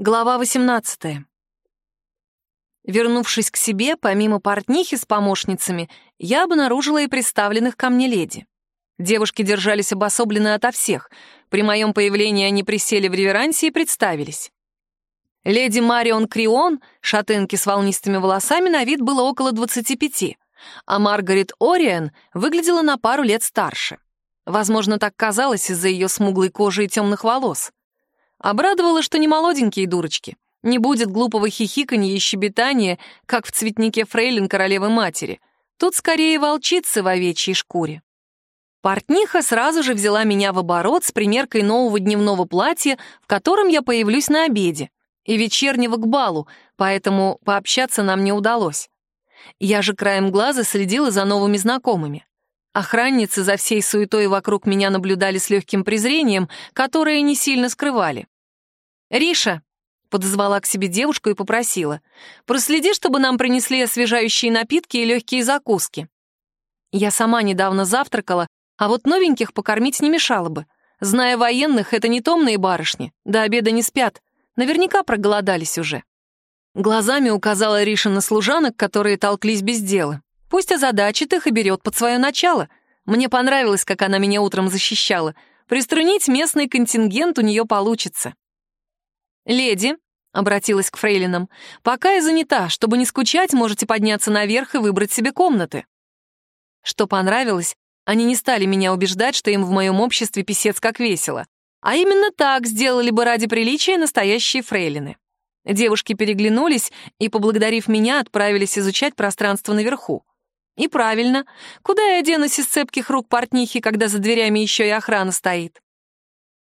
Глава 18. Вернувшись к себе, помимо портнихи с помощницами, я обнаружила и представленных ко мне леди. Девушки держались обособленно ото всех. При моем появлении они присели в реверансе и представились. Леди Марион Крион, шатенки с волнистыми волосами, на вид было около 25, а Маргарет Ориен выглядела на пару лет старше. Возможно, так казалось из-за ее смуглой кожи и темных волос. Обрадовало, что не молоденькие дурочки. Не будет глупого хихиканья и щебетания, как в цветнике фрейлин королевы-матери. Тут скорее волчицы в овечьей шкуре. Портниха сразу же взяла меня в оборот с примеркой нового дневного платья, в котором я появлюсь на обеде, и вечернего к балу, поэтому пообщаться нам не удалось. Я же краем глаза следила за новыми знакомыми. Охранницы за всей суетой вокруг меня наблюдали с легким презрением, которое не сильно скрывали. «Риша», — подозвала к себе девушку и попросила, «проследи, чтобы нам принесли освежающие напитки и легкие закуски». Я сама недавно завтракала, а вот новеньких покормить не мешало бы. Зная военных, это не томные барышни, до обеда не спят, наверняка проголодались уже. Глазами указала Риша на служанок, которые толклись без дела. Пусть озадачит их и берет под свое начало. Мне понравилось, как она меня утром защищала. Приструнить местный контингент у нее получится. «Леди», — обратилась к фрейлинам, — «пока я занята. Чтобы не скучать, можете подняться наверх и выбрать себе комнаты». Что понравилось, они не стали меня убеждать, что им в моем обществе писец как весело. А именно так сделали бы ради приличия настоящие фрейлины. Девушки переглянулись и, поблагодарив меня, отправились изучать пространство наверху. И правильно. Куда я денусь из цепких рук портнихи, когда за дверями еще и охрана стоит?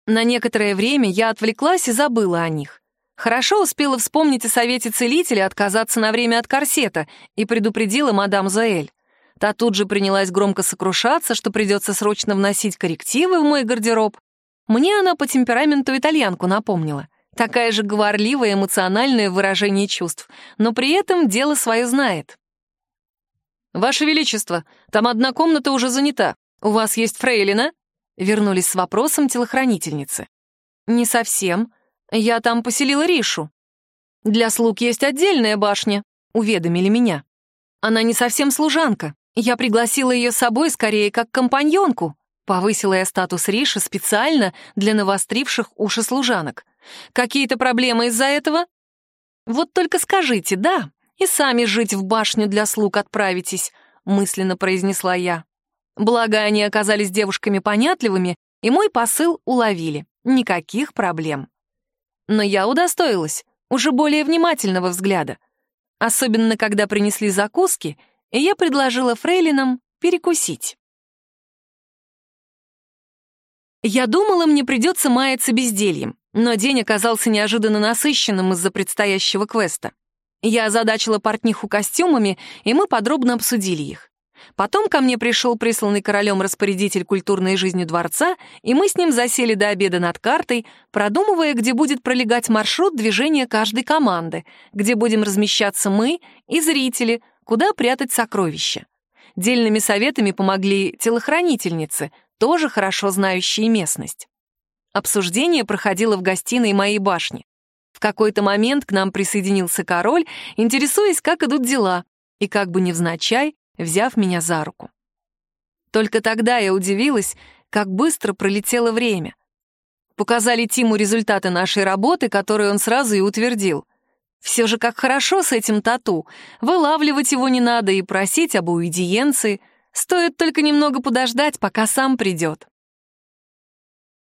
На некоторое время я отвлеклась и забыла о них. Хорошо успела вспомнить о совете целителя отказаться на время от корсета и предупредила мадам Зоэль. Та тут же принялась громко сокрушаться, что придется срочно вносить коррективы в мой гардероб. Мне она по темпераменту итальянку напомнила. Такая же говорливая, эмоциональная в выражении чувств, но при этом дело свое знает. «Ваше Величество, там одна комната уже занята. У вас есть фрейлина?» Вернулись с вопросом телохранительницы. «Не совсем. Я там поселила Ришу. Для слуг есть отдельная башня», — уведомили меня. «Она не совсем служанка. Я пригласила ее с собой скорее как компаньонку», — повысила я статус Риши специально для навостривших уши служанок. «Какие-то проблемы из-за этого?» «Вот только скажите, да, и сами жить в башню для слуг отправитесь», — мысленно произнесла я. Благо, они оказались девушками понятливыми, и мой посыл уловили. Никаких проблем. Но я удостоилась уже более внимательного взгляда. Особенно, когда принесли закуски, и я предложила фрейлинам перекусить. Я думала, мне придется маяться бездельем, но день оказался неожиданно насыщенным из-за предстоящего квеста. Я озадачила портниху костюмами, и мы подробно обсудили их. Потом ко мне пришел присланный королем распорядитель культурной жизни дворца, и мы с ним засели до обеда над картой, продумывая, где будет пролегать маршрут движения каждой команды, где будем размещаться мы и зрители, куда прятать сокровища. Дельными советами помогли телохранительницы, тоже хорошо знающие местность. Обсуждение проходило в гостиной моей башни какой-то момент к нам присоединился король, интересуясь, как идут дела, и как бы невзначай, взяв меня за руку. Только тогда я удивилась, как быстро пролетело время. Показали Тиму результаты нашей работы, которые он сразу и утвердил. Все же как хорошо с этим тату. Вылавливать его не надо и просить об уидиенции. Стоит только немного подождать, пока сам придет.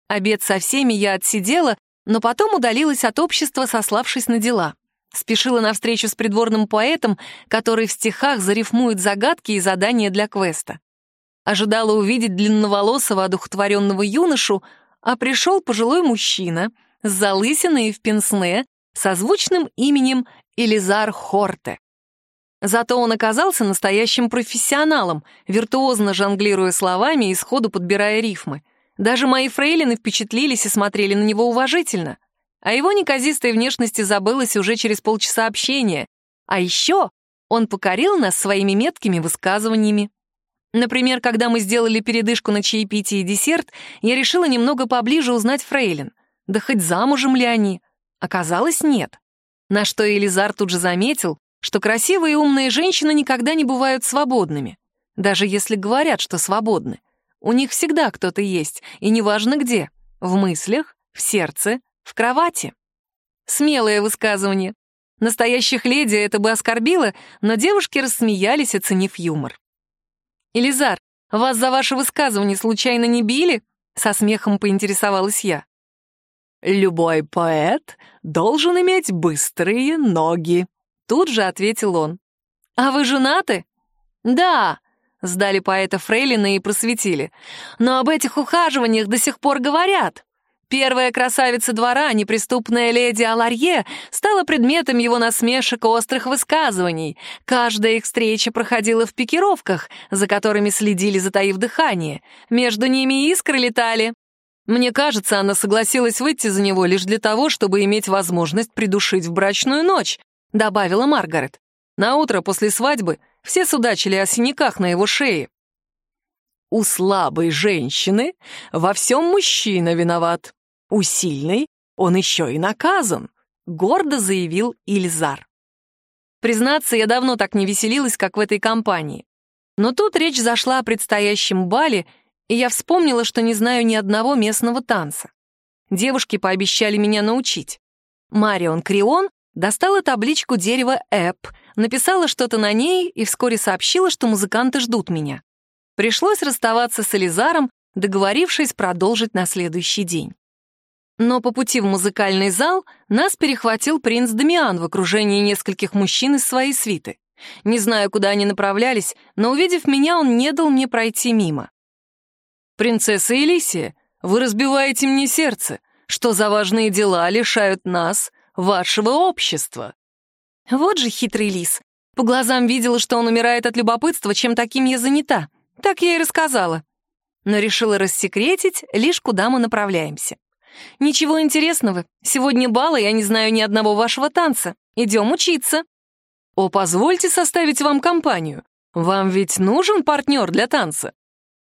Обед со всеми я отсидела, но потом удалилась от общества, сославшись на дела. Спешила на встречу с придворным поэтом, который в стихах зарифмует загадки и задания для квеста. Ожидала увидеть длинноволосого, одухотворенного юношу, а пришел пожилой мужчина с залысиной и в пенсне, со звучным именем Элизар Хорте. Зато он оказался настоящим профессионалом, виртуозно жонглируя словами и сходу подбирая рифмы. Даже мои фрейлины впечатлились и смотрели на него уважительно. О его неказистой внешности забылось уже через полчаса общения. А еще он покорил нас своими меткими высказываниями. Например, когда мы сделали передышку на чаепитие и десерт, я решила немного поближе узнать фрейлин. Да хоть замужем ли они? Оказалось, нет. На что Элизар тут же заметил, что красивые и умные женщины никогда не бывают свободными, даже если говорят, что свободны. У них всегда кто-то есть, и неважно где — в мыслях, в сердце, в кровати. Смелое высказывание. Настоящих леди это бы оскорбило, но девушки рассмеялись, оценив юмор. «Элизар, вас за ваше высказывание случайно не били?» — со смехом поинтересовалась я. «Любой поэт должен иметь быстрые ноги», — тут же ответил он. «А вы женаты?» «Да», — сдали поэта Фрейлина и просветили. «Но об этих ухаживаниях до сих пор говорят. Первая красавица двора, неприступная леди Аларье, стала предметом его насмешек и острых высказываний. Каждая их встреча проходила в пикировках, за которыми следили, затаив дыхание. Между ними искры летали. Мне кажется, она согласилась выйти за него лишь для того, чтобы иметь возможность придушить в брачную ночь, добавила Маргарет. На утро после свадьбы все судачили о синяках на его шее. У слабой женщины во всем мужчина виноват, у сильной он еще и наказан», — гордо заявил Ильзар. Признаться, я давно так не веселилась, как в этой компании. Но тут речь зашла о предстоящем бале, и я вспомнила, что не знаю ни одного местного танца. Девушки пообещали меня научить. Марион Крион достала табличку дерева «Эп», написала что-то на ней и вскоре сообщила, что музыканты ждут меня. Пришлось расставаться с Элизаром, договорившись продолжить на следующий день. Но по пути в музыкальный зал нас перехватил принц Дамиан в окружении нескольких мужчин из своей свиты. Не знаю, куда они направлялись, но, увидев меня, он не дал мне пройти мимо. «Принцесса Элисия, вы разбиваете мне сердце. Что за важные дела лишают нас, вашего общества?» Вот же хитрый лис. По глазам видела, что он умирает от любопытства, чем таким я занята. Так я и рассказала. Но решила рассекретить, лишь куда мы направляемся. «Ничего интересного. Сегодня бал, и я не знаю ни одного вашего танца. Идем учиться». «О, позвольте составить вам компанию. Вам ведь нужен партнер для танца?»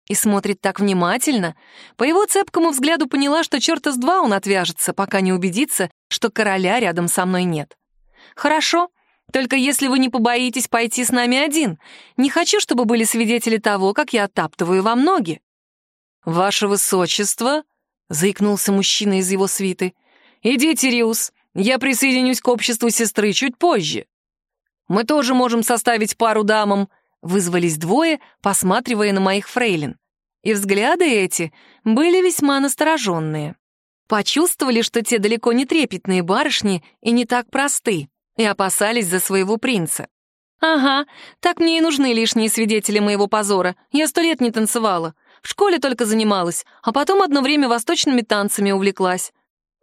И смотрит так внимательно. По его цепкому взгляду поняла, что черта с два он отвяжется, пока не убедится, что короля рядом со мной нет. «Хорошо, только если вы не побоитесь пойти с нами один. Не хочу, чтобы были свидетели того, как я оттаптываю вам ноги». «Ваше высочество», — заикнулся мужчина из его свиты. «Идите, Риус, я присоединюсь к обществу сестры чуть позже». «Мы тоже можем составить пару дамам», — вызвались двое, посматривая на моих фрейлин. И взгляды эти были весьма настороженные. Почувствовали, что те далеко не трепетные барышни и не так просты, и опасались за своего принца. «Ага, так мне и нужны лишние свидетели моего позора. Я сто лет не танцевала. В школе только занималась, а потом одно время восточными танцами увлеклась.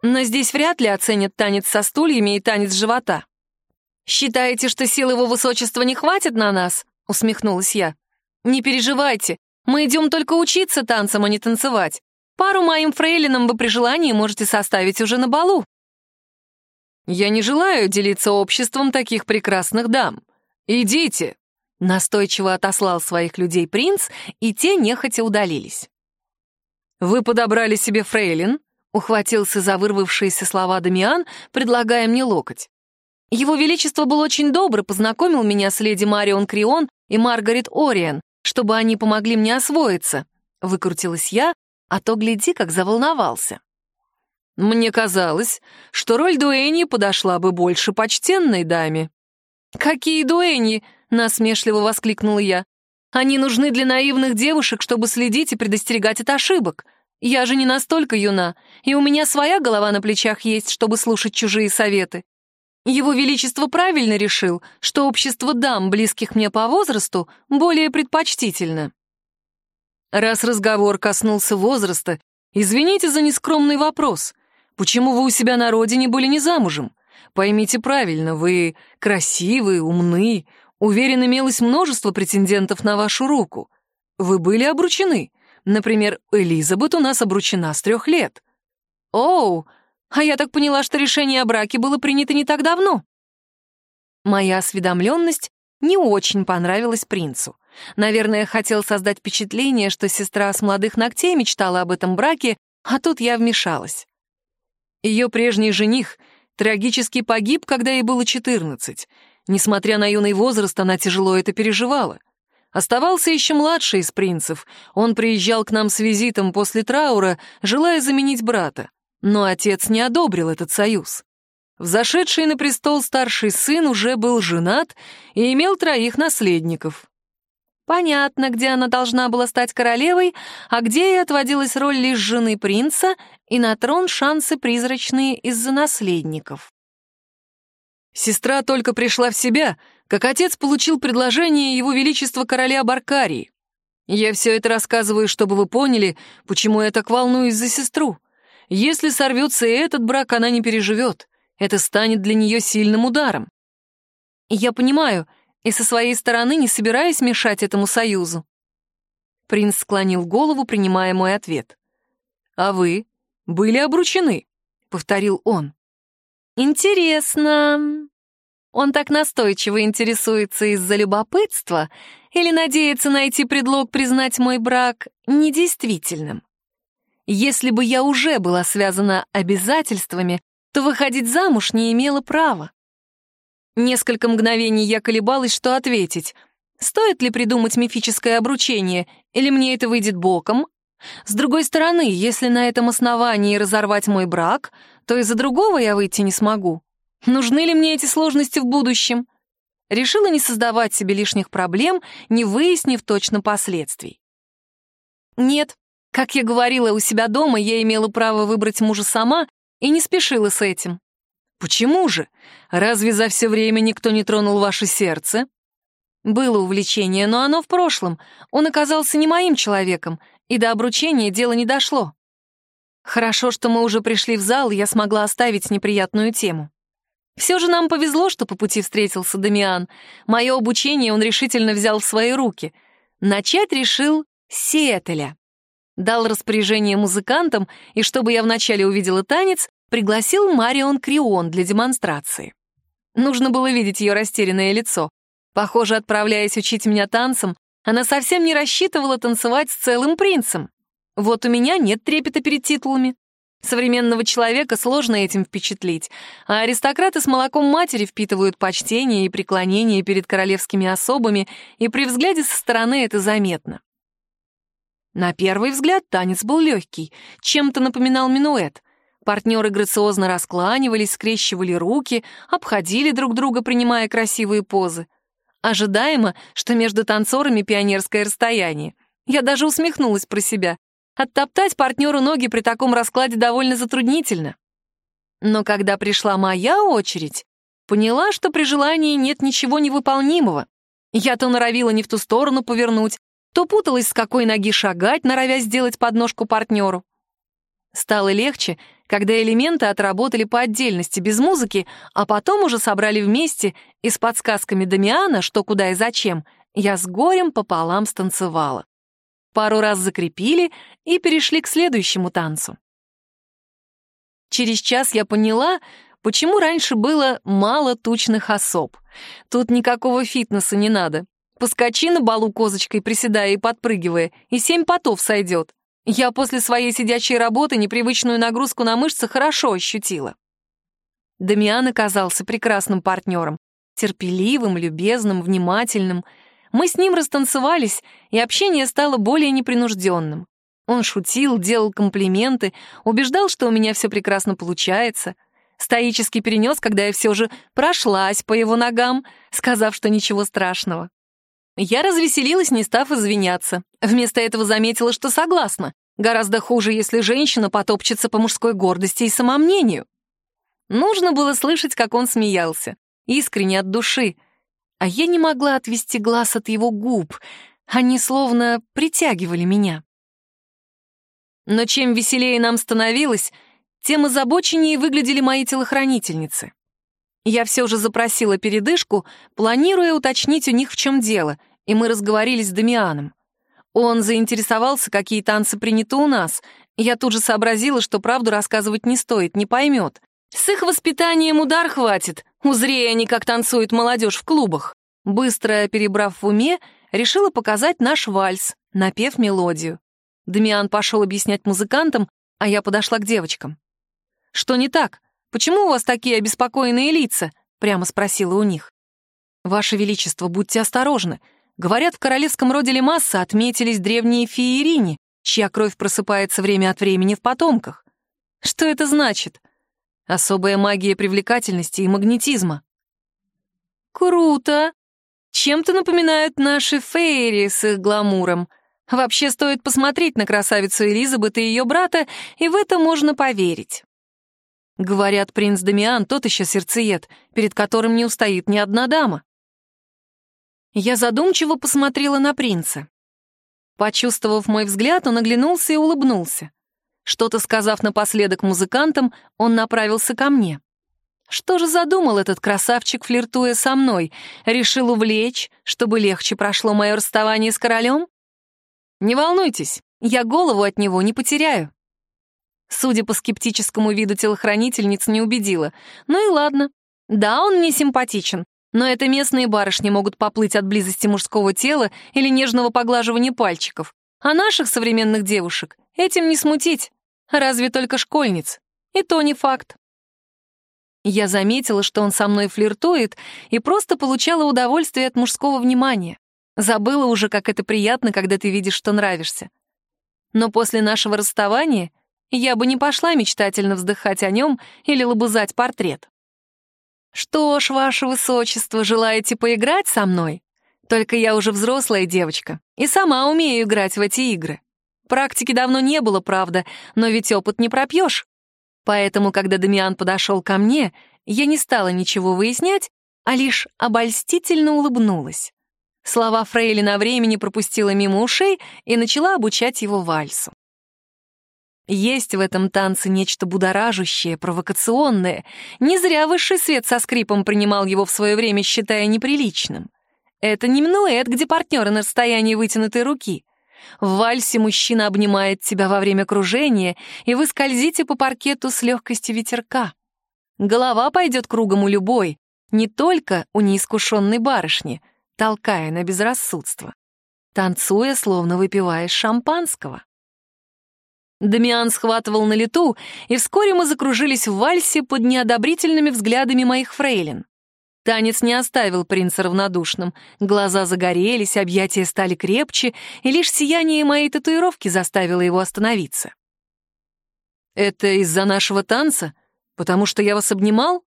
Но здесь вряд ли оценят танец со стульями и танец живота. «Считаете, что сил его высочества не хватит на нас?» — усмехнулась я. «Не переживайте, мы идем только учиться танцам, а не танцевать. Пару моим фрейлинам вы при желании можете составить уже на балу». «Я не желаю делиться обществом таких прекрасных дам. Идите!» Настойчиво отослал своих людей принц, и те нехотя удалились. «Вы подобрали себе фрейлин?» — ухватился за вырвавшиеся слова Дамиан, предлагая мне локоть. «Его Величество был очень добр и познакомил меня с леди Марион Крион и Маргарет Ориен, чтобы они помогли мне освоиться», — выкрутилась я, а то гляди, как заволновался. «Мне казалось, что роль дуэни подошла бы больше почтенной даме». «Какие дуэни?» Насмешливо воскликнула я. Они нужны для наивных девушек, чтобы следить и предостерегать от ошибок. Я же не настолько юна, и у меня своя голова на плечах есть, чтобы слушать чужие советы. Его Величество правильно решил, что общество дам, близких мне по возрасту, более предпочтительно. Раз разговор коснулся возраста, извините за нескромный вопрос. Почему вы у себя на родине были не замужем? Поймите правильно, вы красивы, умны, Уверен, имелось множество претендентов на вашу руку. Вы были обручены. Например, Элизабет у нас обручена с трех лет. Оу, а я так поняла, что решение о браке было принято не так давно. Моя осведомленность не очень понравилась принцу. Наверное, хотел создать впечатление, что сестра с молодых ногтей мечтала об этом браке, а тут я вмешалась. Ее прежний жених трагически погиб, когда ей было 14. Несмотря на юный возраст, она тяжело это переживала. Оставался еще младший из принцев. Он приезжал к нам с визитом после траура, желая заменить брата. Но отец не одобрил этот союз. Взошедший на престол старший сын уже был женат и имел троих наследников. Понятно, где она должна была стать королевой, а где ей отводилась роль лишь жены принца, и на трон шансы призрачные из-за наследников. Сестра только пришла в себя, как отец получил предложение его величества короля Баркарии. Я все это рассказываю, чтобы вы поняли, почему я так волнуюсь за сестру. Если сорвется и этот брак, она не переживет. Это станет для нее сильным ударом. Я понимаю, и со своей стороны не собираюсь мешать этому союзу. Принц склонил голову, принимая мой ответ. «А вы были обручены?» — повторил он. «Интересно. Он так настойчиво интересуется из-за любопытства или надеется найти предлог признать мой брак недействительным? Если бы я уже была связана обязательствами, то выходить замуж не имела права. Несколько мгновений я колебалась, что ответить. Стоит ли придумать мифическое обручение, или мне это выйдет боком? С другой стороны, если на этом основании разорвать мой брак, то из-за другого я выйти не смогу. Нужны ли мне эти сложности в будущем? Решила не создавать себе лишних проблем, не выяснив точно последствий. Нет, как я говорила у себя дома, я имела право выбрать мужа сама и не спешила с этим. Почему же? Разве за все время никто не тронул ваше сердце? Было увлечение, но оно в прошлом. Он оказался не моим человеком, и до обручения дело не дошло. Хорошо, что мы уже пришли в зал, и я смогла оставить неприятную тему. Все же нам повезло, что по пути встретился Дамиан. Мое обучение он решительно взял в свои руки. Начать решил с Сиэтеля. Дал распоряжение музыкантам, и чтобы я вначале увидела танец, пригласил Марион Крион для демонстрации. Нужно было видеть ее растерянное лицо. Похоже, отправляясь учить меня танцам, она совсем не рассчитывала танцевать с целым принцем. Вот у меня нет трепета перед титулами. Современного человека сложно этим впечатлить, а аристократы с молоком матери впитывают почтение и преклонение перед королевскими особами, и при взгляде со стороны это заметно. На первый взгляд танец был легкий, чем-то напоминал минуэт. Партнеры грациозно раскланивались, скрещивали руки, обходили друг друга, принимая красивые позы. Ожидаемо, что между танцорами пионерское расстояние. Я даже усмехнулась про себя. Оттоптать партнеру ноги при таком раскладе довольно затруднительно. Но когда пришла моя очередь, поняла, что при желании нет ничего невыполнимого. Я то норовила не в ту сторону повернуть, то путалась, с какой ноги шагать, норовя сделать подножку партнеру. Стало легче, когда элементы отработали по отдельности, без музыки, а потом уже собрали вместе и с подсказками Дамиана, что куда и зачем, я с горем пополам станцевала пару раз закрепили и перешли к следующему танцу. Через час я поняла, почему раньше было мало тучных особ. Тут никакого фитнеса не надо. Поскочи на балу козочкой, приседая и подпрыгивая, и семь потов сойдет. Я после своей сидячей работы непривычную нагрузку на мышцы хорошо ощутила. Дамиан оказался прекрасным партнером. Терпеливым, любезным, внимательным — мы с ним растанцевались, и общение стало более непринужденным. Он шутил, делал комплименты, убеждал, что у меня все прекрасно получается. Стоически перенес, когда я все же прошлась по его ногам, сказав, что ничего страшного. Я развеселилась, не став извиняться. Вместо этого заметила, что согласна. Гораздо хуже, если женщина потопчется по мужской гордости и самомнению. Нужно было слышать, как он смеялся. Искренне, от души а я не могла отвести глаз от его губ. Они словно притягивали меня. Но чем веселее нам становилось, тем озабоченнее выглядели мои телохранительницы. Я все же запросила передышку, планируя уточнить у них, в чем дело, и мы разговорились с Дамианом. Он заинтересовался, какие танцы приняты у нас. Я тут же сообразила, что правду рассказывать не стоит, не поймет. С их воспитанием удар хватит, узрея они, как танцует молодежь в клубах. Быстро перебрав в уме, решила показать наш вальс, напев мелодию. Дамиан пошел объяснять музыкантам, а я подошла к девочкам. «Что не так?» — Почему у вас такие обеспокоенные лица?» — прямо спросила у них. «Ваше Величество, будьте осторожны. Говорят, в королевском роде Лемасса отметились древние феерини, чья кровь просыпается время от времени в потомках. Что это значит? Особая магия привлекательности и магнетизма. Круто! Чем-то напоминают наши фейри с их гламуром. Вообще стоит посмотреть на красавицу Элизабет и ее брата, и в это можно поверить. Говорят, принц Дамиан тот еще сердцеед, перед которым не устоит ни одна дама. Я задумчиво посмотрела на принца. Почувствовав мой взгляд, он оглянулся и улыбнулся. Что-то сказав напоследок музыкантам, он направился ко мне. Что же задумал этот красавчик, флиртуя со мной? Решил увлечь, чтобы легче прошло мое расставание с королем? Не волнуйтесь, я голову от него не потеряю. Судя по скептическому виду телохранительниц, не убедила. Ну и ладно. Да, он мне симпатичен, но это местные барышни могут поплыть от близости мужского тела или нежного поглаживания пальчиков. А наших современных девушек этим не смутить. Разве только школьниц. И то не факт. Я заметила, что он со мной флиртует, и просто получала удовольствие от мужского внимания. Забыла уже, как это приятно, когда ты видишь, что нравишься. Но после нашего расставания я бы не пошла мечтательно вздыхать о нем или лобызать портрет. «Что ж, ваше высочество, желаете поиграть со мной? Только я уже взрослая девочка и сама умею играть в эти игры. Практики давно не было, правда, но ведь опыт не пропьешь. Поэтому, когда Дамиан подошел ко мне, я не стала ничего выяснять, а лишь обольстительно улыбнулась. Слова Фрейли на времени пропустила мимо ушей и начала обучать его вальсу. Есть в этом танце нечто будоражащее, провокационное. Не зря высший свет со скрипом принимал его в свое время, считая неприличным. Это не минуэт, где партнеры на расстоянии вытянутой руки. В вальсе мужчина обнимает тебя во время кружения, и вы скользите по паркету с легкостью ветерка. Голова пойдет кругом у любой, не только у неискушенной барышни, толкая на безрассудство. Танцуя, словно выпиваешь шампанского. Дамиан схватывал на лету, и вскоре мы закружились в вальсе под неодобрительными взглядами моих фрейлин. Танец не оставил принца равнодушным. Глаза загорелись, объятия стали крепче, и лишь сияние моей татуировки заставило его остановиться. «Это из-за нашего танца? Потому что я вас обнимал?»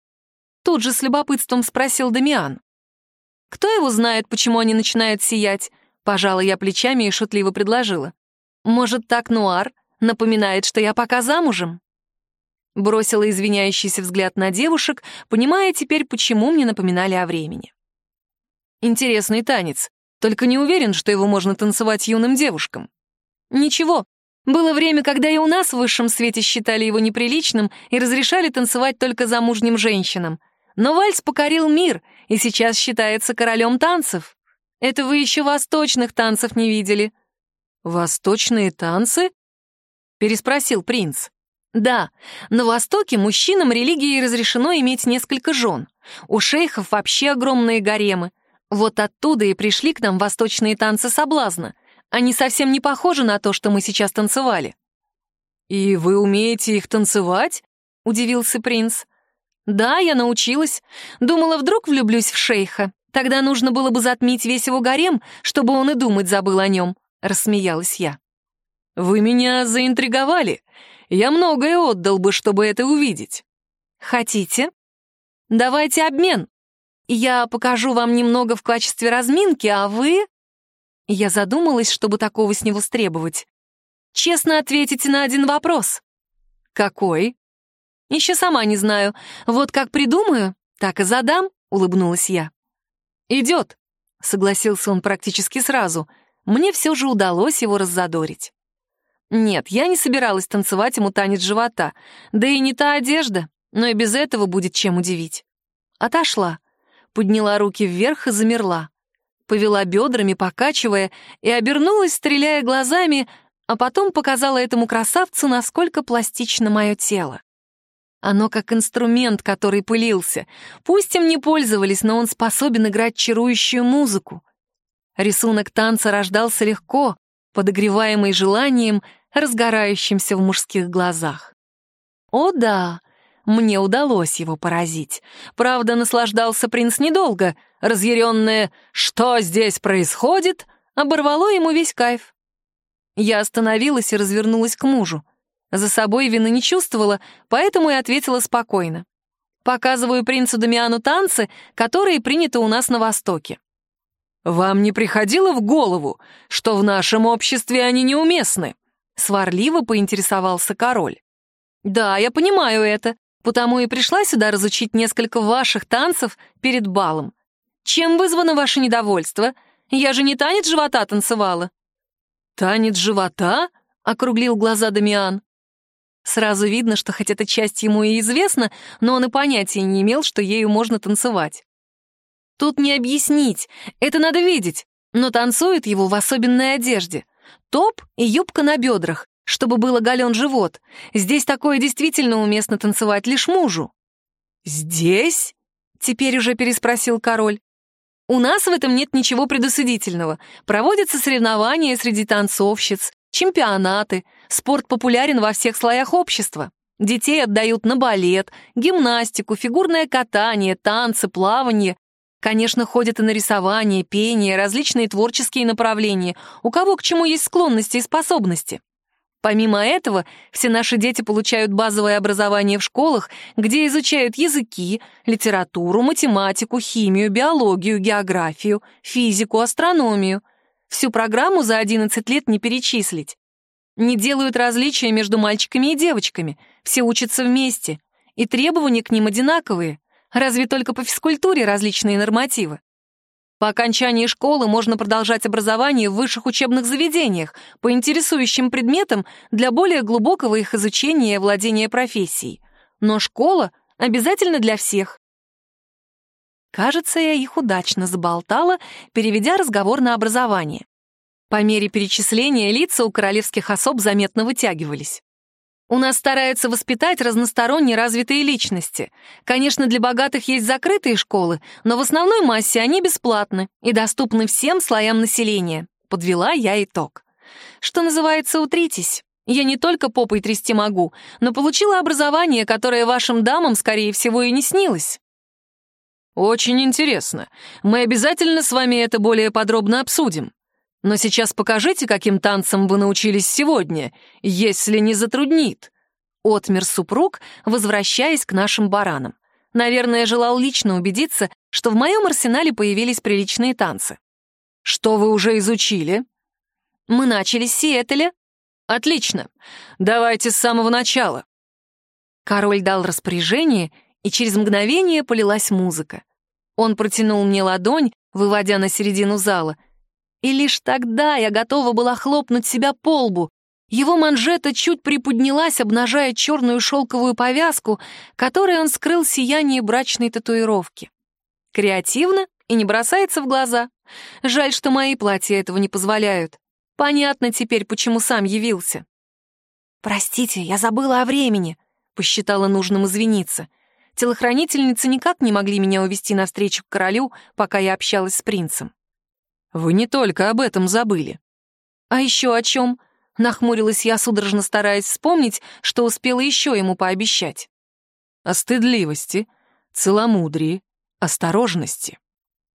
Тут же с любопытством спросил Дамиан. «Кто его знает, почему они начинают сиять?» Пожала я плечами и шутливо предложила. «Может, так Нуар напоминает, что я пока замужем?» Бросила извиняющийся взгляд на девушек, понимая теперь, почему мне напоминали о времени. Интересный танец, только не уверен, что его можно танцевать юным девушкам. Ничего, было время, когда и у нас в высшем свете считали его неприличным и разрешали танцевать только замужним женщинам. Но вальс покорил мир и сейчас считается королем танцев. Это вы еще восточных танцев не видели. «Восточные танцы?» — переспросил принц. Да, на Востоке мужчинам религией разрешено иметь несколько жен. У шейхов вообще огромные гаремы. Вот оттуда и пришли к нам восточные танцы соблазна. Они совсем не похожи на то, что мы сейчас танцевали. «И вы умеете их танцевать?» — удивился принц. «Да, я научилась. Думала, вдруг влюблюсь в шейха. Тогда нужно было бы затмить весь его гарем, чтобы он и думать забыл о нем», — рассмеялась я. «Вы меня заинтриговали. Я многое отдал бы, чтобы это увидеть. Хотите? Давайте обмен. Я покажу вам немного в качестве разминки, а вы... Я задумалась, чтобы такого с него стребовать. Честно ответите на один вопрос. Какой? Еще сама не знаю. Вот как придумаю, так и задам, улыбнулась я. Идет, согласился он практически сразу. Мне все же удалось его раззадорить. Нет, я не собиралась танцевать ему танец живота. Да и не та одежда, но и без этого будет чем удивить. Отошла, подняла руки вверх и замерла. Повела бедрами, покачивая, и обернулась, стреляя глазами, а потом показала этому красавцу, насколько пластично мое тело. Оно как инструмент, который пылился. Пусть им не пользовались, но он способен играть чарующую музыку. Рисунок танца рождался легко, подогреваемый желанием — разгорающимся в мужских глазах. О да, Мне удалось его поразить. Правда, наслаждался принц недолго. Разъяренное «Что здесь происходит?» оборвало ему весь кайф. Я остановилась и развернулась к мужу. За собой вины не чувствовала, поэтому и ответила спокойно. Показываю принцу Дамиану танцы, которые приняты у нас на Востоке. «Вам не приходило в голову, что в нашем обществе они неуместны?» Сварливо поинтересовался король. «Да, я понимаю это, потому и пришла сюда разучить несколько ваших танцев перед балом. Чем вызвано ваше недовольство? Я же не танец живота танцевала». «Танец живота?» — округлил глаза Дамиан. Сразу видно, что хоть эта часть ему и известна, но он и понятия не имел, что ею можно танцевать. Тут не объяснить, это надо видеть, но танцует его в особенной одежде. Топ и юбка на бедрах, чтобы был оголен живот. Здесь такое действительно уместно танцевать лишь мужу. «Здесь?» — теперь уже переспросил король. «У нас в этом нет ничего предосудительного. Проводятся соревнования среди танцовщиц, чемпионаты. Спорт популярен во всех слоях общества. Детей отдают на балет, гимнастику, фигурное катание, танцы, плавание. Конечно, ходят и на рисование, пение, различные творческие направления, у кого к чему есть склонности и способности. Помимо этого, все наши дети получают базовое образование в школах, где изучают языки, литературу, математику, химию, биологию, географию, физику, астрономию. Всю программу за 11 лет не перечислить. Не делают различия между мальчиками и девочками, все учатся вместе, и требования к ним одинаковые, разве только по физкультуре различные нормативы. По окончании школы можно продолжать образование в высших учебных заведениях по интересующим предметам для более глубокого их изучения и владения профессией. Но школа обязательно для всех. Кажется, я их удачно заболтала, переведя разговор на образование. По мере перечисления лица у королевских особ заметно вытягивались. У нас стараются воспитать разносторонне развитые личности. Конечно, для богатых есть закрытые школы, но в основной массе они бесплатны и доступны всем слоям населения. Подвела я итог. Что называется, утритесь. Я не только попой трясти могу, но получила образование, которое вашим дамам, скорее всего, и не снилось. Очень интересно. Мы обязательно с вами это более подробно обсудим. Но сейчас покажите, каким танцам вы научились сегодня, если не затруднит». Отмер супруг, возвращаясь к нашим баранам. Наверное, желал лично убедиться, что в моем арсенале появились приличные танцы. «Что вы уже изучили?» «Мы начали с Сиэтеля». «Отлично. Давайте с самого начала». Король дал распоряжение, и через мгновение полилась музыка. Он протянул мне ладонь, выводя на середину зала — и лишь тогда я готова была хлопнуть себя по лбу. Его манжета чуть приподнялась, обнажая черную шелковую повязку, которой он скрыл сияние брачной татуировки. Креативно и не бросается в глаза. Жаль, что мои платья этого не позволяют. Понятно теперь, почему сам явился. «Простите, я забыла о времени», — посчитала нужным извиниться. Телохранительницы никак не могли меня увести навстречу к королю, пока я общалась с принцем. Вы не только об этом забыли. А еще о чем? Нахмурилась я, судорожно стараясь вспомнить, что успела еще ему пообещать. О стыдливости, целомудрии, осторожности.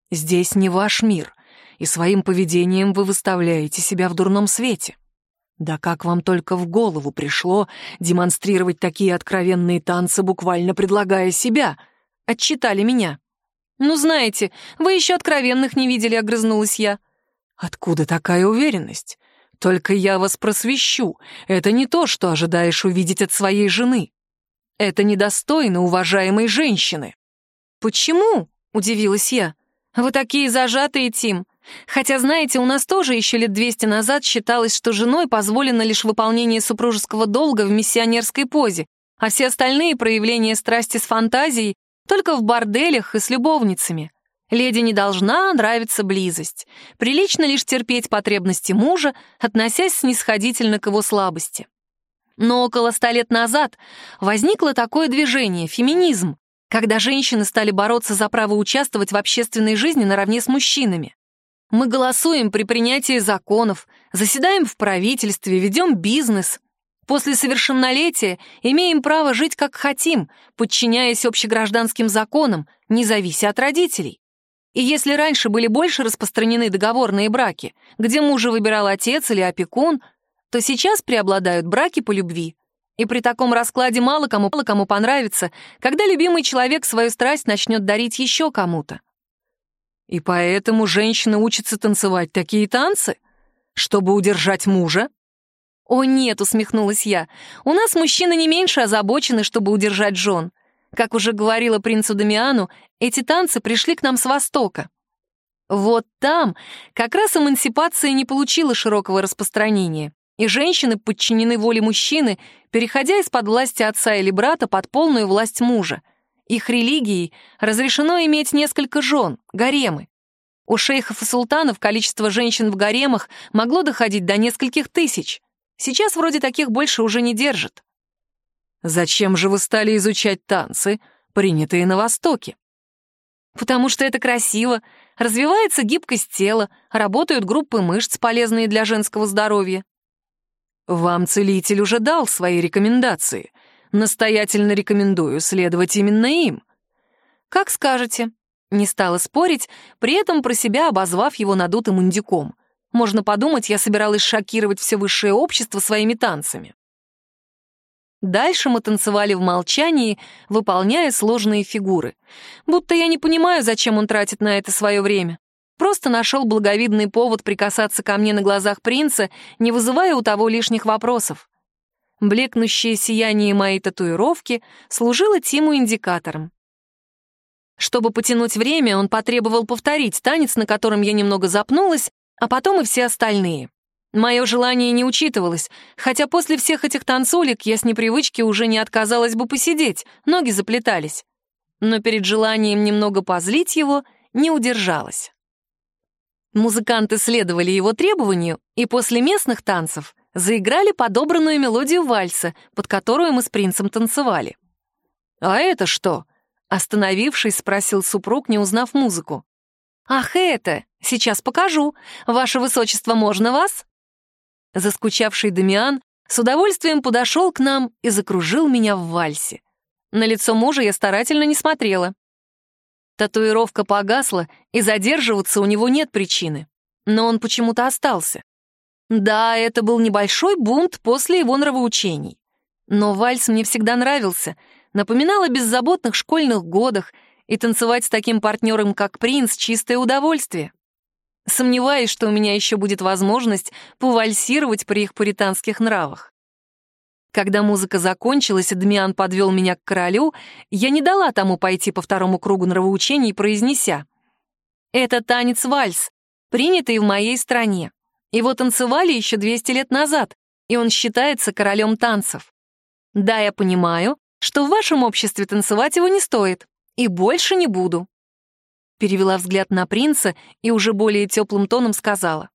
Здесь не ваш мир, и своим поведением вы выставляете себя в дурном свете. Да как вам только в голову пришло демонстрировать такие откровенные танцы, буквально предлагая себя? Отчитали меня. «Ну, знаете, вы еще откровенных не видели», — огрызнулась я. «Откуда такая уверенность? Только я вас просвещу. Это не то, что ожидаешь увидеть от своей жены. Это недостойно уважаемой женщины». «Почему?» — удивилась я. «Вы такие зажатые, Тим. Хотя, знаете, у нас тоже еще лет двести назад считалось, что женой позволено лишь выполнение супружеского долга в миссионерской позе, а все остальные проявления страсти с фантазией только в борделях и с любовницами. Леди не должна нравиться близость. Прилично лишь терпеть потребности мужа, относясь снисходительно к его слабости. Но около ста лет назад возникло такое движение — феминизм, когда женщины стали бороться за право участвовать в общественной жизни наравне с мужчинами. Мы голосуем при принятии законов, заседаем в правительстве, ведем бизнес. После совершеннолетия имеем право жить как хотим, подчиняясь общегражданским законам, не завися от родителей. И если раньше были больше распространены договорные браки, где мужа выбирал отец или опекун, то сейчас преобладают браки по любви. И при таком раскладе мало кому, мало кому понравится, когда любимый человек свою страсть начнет дарить еще кому-то. И поэтому женщина учится танцевать такие танцы, чтобы удержать мужа? О нет, усмехнулась я, у нас мужчины не меньше озабочены, чтобы удержать жен. Как уже говорила принцу Дамиану, эти танцы пришли к нам с Востока. Вот там как раз эмансипация не получила широкого распространения, и женщины подчинены воле мужчины, переходя из-под власти отца или брата под полную власть мужа. Их религией разрешено иметь несколько жен, гаремы. У шейхов и султанов количество женщин в гаремах могло доходить до нескольких тысяч. Сейчас вроде таких больше уже не держат. Зачем же вы стали изучать танцы, принятые на Востоке? Потому что это красиво, развивается гибкость тела, работают группы мышц, полезные для женского здоровья. Вам целитель уже дал свои рекомендации. Настоятельно рекомендую следовать именно им. Как скажете. Не стала спорить, при этом про себя обозвав его надутым индюком. Можно подумать, я собиралась шокировать все высшее общество своими танцами. Дальше мы танцевали в молчании, выполняя сложные фигуры. Будто я не понимаю, зачем он тратит на это свое время. Просто нашел благовидный повод прикасаться ко мне на глазах принца, не вызывая у того лишних вопросов. Блекнущее сияние моей татуировки служило Тиму индикатором. Чтобы потянуть время, он потребовал повторить танец, на котором я немного запнулась, а потом и все остальные. Мое желание не учитывалось, хотя после всех этих танцулек я с непривычки уже не отказалась бы посидеть, ноги заплетались. Но перед желанием немного позлить его не удержалась. Музыканты следовали его требованию, и после местных танцев заиграли подобранную мелодию вальса, под которую мы с принцем танцевали. «А это что?» — остановившись, спросил супруг, не узнав музыку. «Ах, это! Сейчас покажу. Ваше высочество, можно вас?» Заскучавший Дамиан с удовольствием подошел к нам и закружил меня в вальсе. На лицо мужа я старательно не смотрела. Татуировка погасла, и задерживаться у него нет причины. Но он почему-то остался. Да, это был небольшой бунт после его нравоучений. Но вальс мне всегда нравился, напоминал о беззаботных школьных годах, и танцевать с таким партнером, как принц, — чистое удовольствие. Сомневаюсь, что у меня еще будет возможность повальсировать при их пуританских нравах. Когда музыка закончилась, и Дмиан подвел меня к королю, я не дала тому пойти по второму кругу нравоучений, произнеся. «Это танец-вальс, принятый в моей стране. Его танцевали еще 200 лет назад, и он считается королем танцев. Да, я понимаю, что в вашем обществе танцевать его не стоит, и больше не буду перевела взгляд на принца и уже более теплым тоном сказала.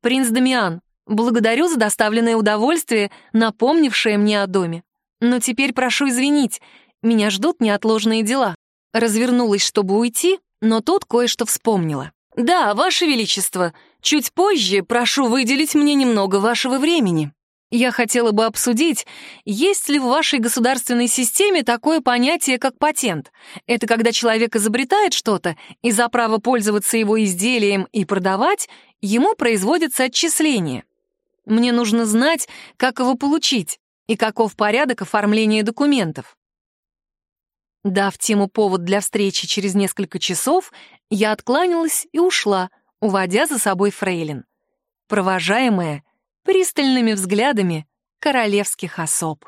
«Принц Дамиан, благодарю за доставленное удовольствие, напомнившее мне о доме. Но теперь прошу извинить, меня ждут неотложные дела». Развернулась, чтобы уйти, но тут кое-что вспомнила. «Да, Ваше Величество, чуть позже прошу выделить мне немного вашего времени». Я хотела бы обсудить, есть ли в вашей государственной системе такое понятие, как патент. Это когда человек изобретает что-то, и за право пользоваться его изделием и продавать, ему производятся отчисления. Мне нужно знать, как его получить и каков порядок оформления документов. Дав Тиму повод для встречи через несколько часов, я откланялась и ушла, уводя за собой Фрейлин. Провожаемая — пристальными взглядами королевских особ.